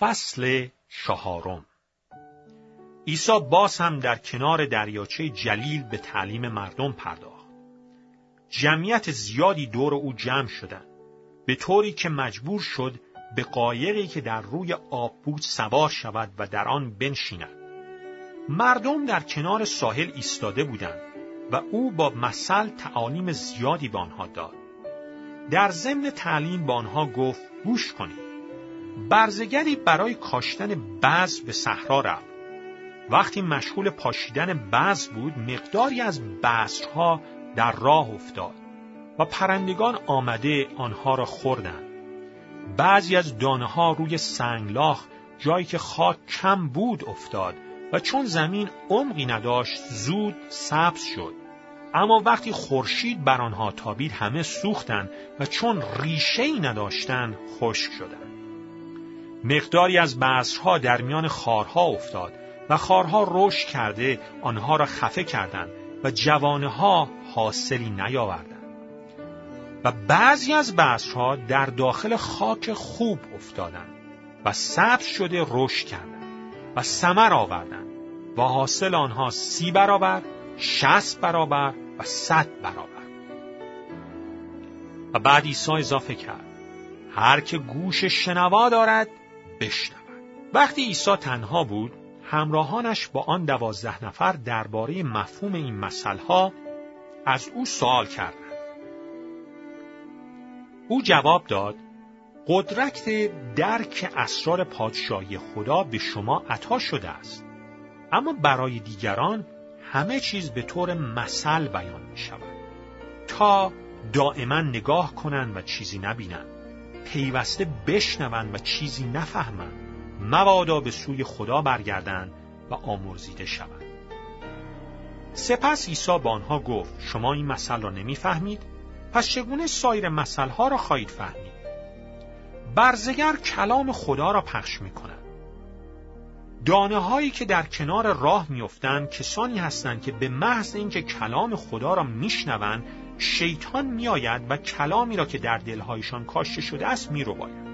فصل چهارم عیسی باز هم در کنار دریاچه جلیل به تعلیم مردم پرداخت. جمعیت زیادی دور او جمع شدند به طوری که مجبور شد به قایقی که در روی آب بود سوار شود و در آن بنشیند. مردم در کنار ساحل ایستاده بودند و او با مثل تعالیم زیادی به آنها داد. در ضمن تعلیم به آنها گفت گوش کنید. برزگری برای کاشتن بذر به صحرا رفت. وقتی مشغول پاشیدن بذر بود مقداری از بذرها در راه افتاد و پرندگان آمده آنها را خوردند. بعضی از دانه ها روی سنگلاخ جایی که خاک کم بود افتاد و چون زمین عمقی نداشت زود سبز شد. اما وقتی خورشید بر آنها تابید همه سوختند و چون ریشه ای نداشتند خشک شدند. مقداری از بذرها در میان خارها افتاد و خارها رشد کرده آنها را خفه کردند و جوانه ها حاصلی نیاوردند. و بعضی از بذرها در داخل خاک خوب افتادند و سبز شده رشد کردند و ثمر آوردند و حاصل آنها سی برابر، شست برابر و صد برابر. و بعد عیسی اضافه کرد هر که گوش شنوا دارد بشنود. وقتی عیسی تنها بود همراهانش با آن دوازده نفر درباره مفهوم این مسئله از او سوال کردند. او جواب داد قدرت درک اسرار پادشاهی خدا به شما عطا شده است اما برای دیگران همه چیز به طور مثل بیان می شود تا دائما نگاه کنند و چیزی نبینند پیوسته بشنوند و چیزی نفهمند. مبادا به سوی خدا برگردند و آمرزیده شوند. سپس عیسی با آنها گفت شما این مثل را نمی‌فهمید؟ پس چگونه سایر مسئله را خواهید فهمید؟ برزگر کلام خدا را پخش می کند. دانه هایی که در کنار راه میافتند کسانی هستند که به محض اینکه کلام خدا را میشنوند شیطان میآید و کلامی را که در دلهایشان کاشته شده است میرباید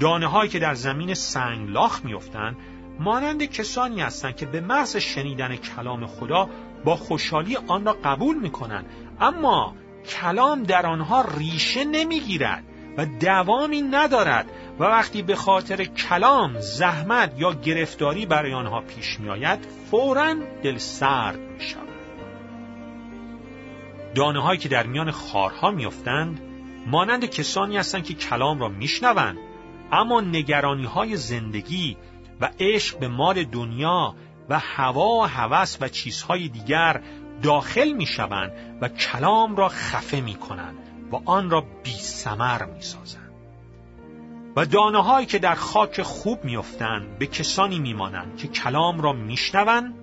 دانه هایی که در زمین سنگلاخ میافتند مانند کسانی هستند که به محض شنیدن کلام خدا با خوشحالی آن را قبول می کنند اما کلام در آنها ریشه نمی‌گیرد و دوامی ندارد و وقتی به خاطر کلام زحمت یا گرفتاری برای آنها پیش می آید فورا دل سرد می شود. دانه هایی که در میان خارها میافتند مانند کسانی هستند که کلام را میشنوند اما نگرانی های زندگی و عشق به مال دنیا و هوا و هوس و چیزهای دیگر داخل می شوند و کلام را خفه می کنند و آن را بی سمر می سازند. و دانه هایی که در خاک خوب میافتند به کسانی میمانند که کلام را میشنوند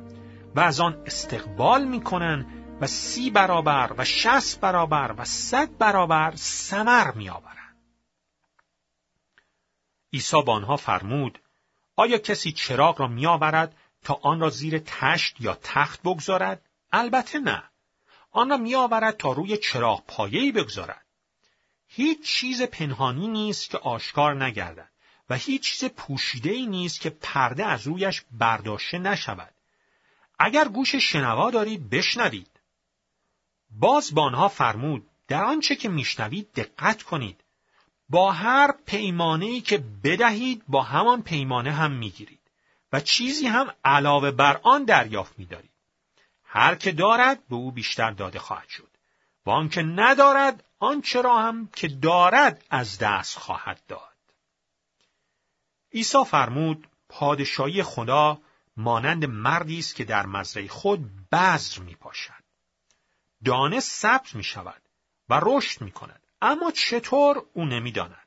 و از آن استقبال می‌کنند و سی برابر و شست برابر و صد برابر سمر میآورند. عیسی با آنها فرمود آیا کسی چراغ را میآورد تا آن را زیر تشت یا تخت بگذارد البته نه. آن را می آورد تا روی چراغ پایه‌ای بگذارد. هیچ چیز پنهانی نیست که آشکار نگردد و هیچ چیز پوشیده ای نیست که پرده از رویش برداشته نشود. اگر گوش شنوا دارید بشنوید. باز با آنها فرمود در آنچه که میشنوید دقت کنید. با هر پیمانه ای که بدهید با همان پیمانه هم می‌گیرید و چیزی هم علاوه بر آن دریافت میدارید. هر که دارد به او بیشتر داده خواهد شد و آنکه ندارد آنچه را هم که دارد از دست خواهد داد عیسی فرمود پادشاهی خدا مانند مردی است که در مزرعه خود بذر می پاشد. دانه سبز می شود و رشد می کند. اما چطور او نمی‌داند.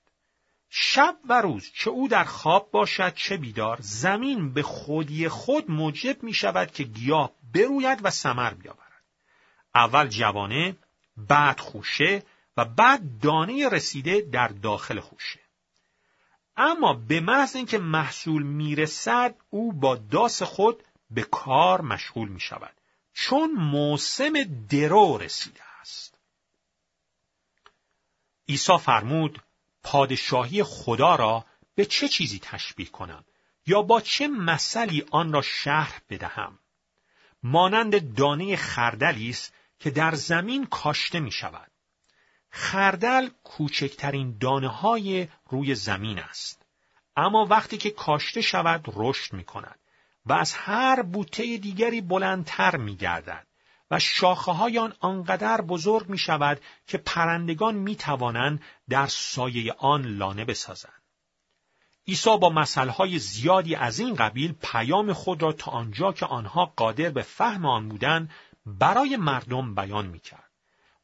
شب و روز چه او در خواب باشد چه بیدار زمین به خودی خود موجب می شود که گیاه بروید و ثمر بیاورد اول جوانه بعد خوشه و بعد دانه رسیده در داخل خوشه اما به محض اینکه محصول می‌رسد او با داس خود به کار مشغول می شود چون موسم درو رسیده است. عیسی فرمود پادشاهی خدا را به چه چیزی تشبیه کنم؟ یا با چه مثلی آن را شرح بدهم؟ مانند دانه خردلی است که در زمین کاشته می شود خردل کوچکترین دانه های روی زمین است. اما وقتی که کاشته شود رشد می کند و از هر بوته دیگری بلندتر می گردد و شاخه های آن آنقدر بزرگ می شود که پرندگان می توانند در سایه آن لانه بسازند. عیسی با مسئله زیادی از این قبیل پیام خود را تا آنجا که آنها قادر به فهم آن بودند برای مردم بیان می کرد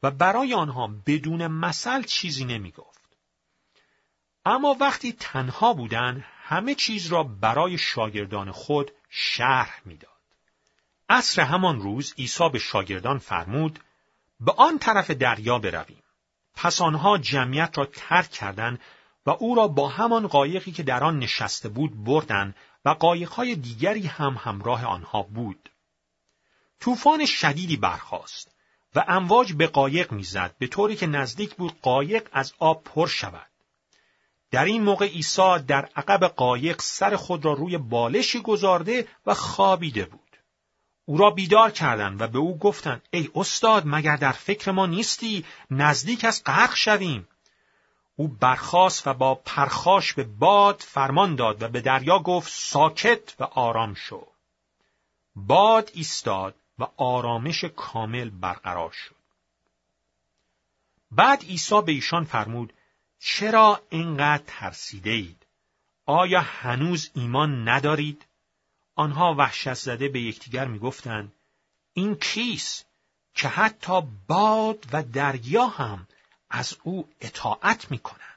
و برای آنها بدون مثل چیزی نمی گفت. اما وقتی تنها بودند همه چیز را برای شاگردان خود شرح می‌داد. عصر همان روز عیسی به شاگردان فرمود به آن طرف دریا برویم. پس آنها جمعیت را ترک کردند و او را با همان قایقی که در آن نشسته بود بردند و قایقهای دیگری هم همراه آنها بود. طوفان شدیدی برخاست و امواج به قایق می‌زد به طوری که نزدیک بود قایق از آب پر شود. در این موقع عیسی در عقب قایق سر خود را روی بالشی گذارده و خوابیده بود. او را بیدار کردند و به او گفتند ای استاد مگر در فکر ما نیستی؟ نزدیک از غرق شویم. او برخاست و با پرخاش به باد فرمان داد و به دریا گفت ساکت و آرام شو. باد ایستاد و آرامش کامل برقرار شد. بعد عیسی به ایشان فرمود چرا اینقدر ترسیده اید؟ آیا هنوز ایمان ندارید؟ آنها وحشت زده به یکدیگر می‌گفتند این کیست که حتی باد و دریا هم از او اطاعت می‌کنند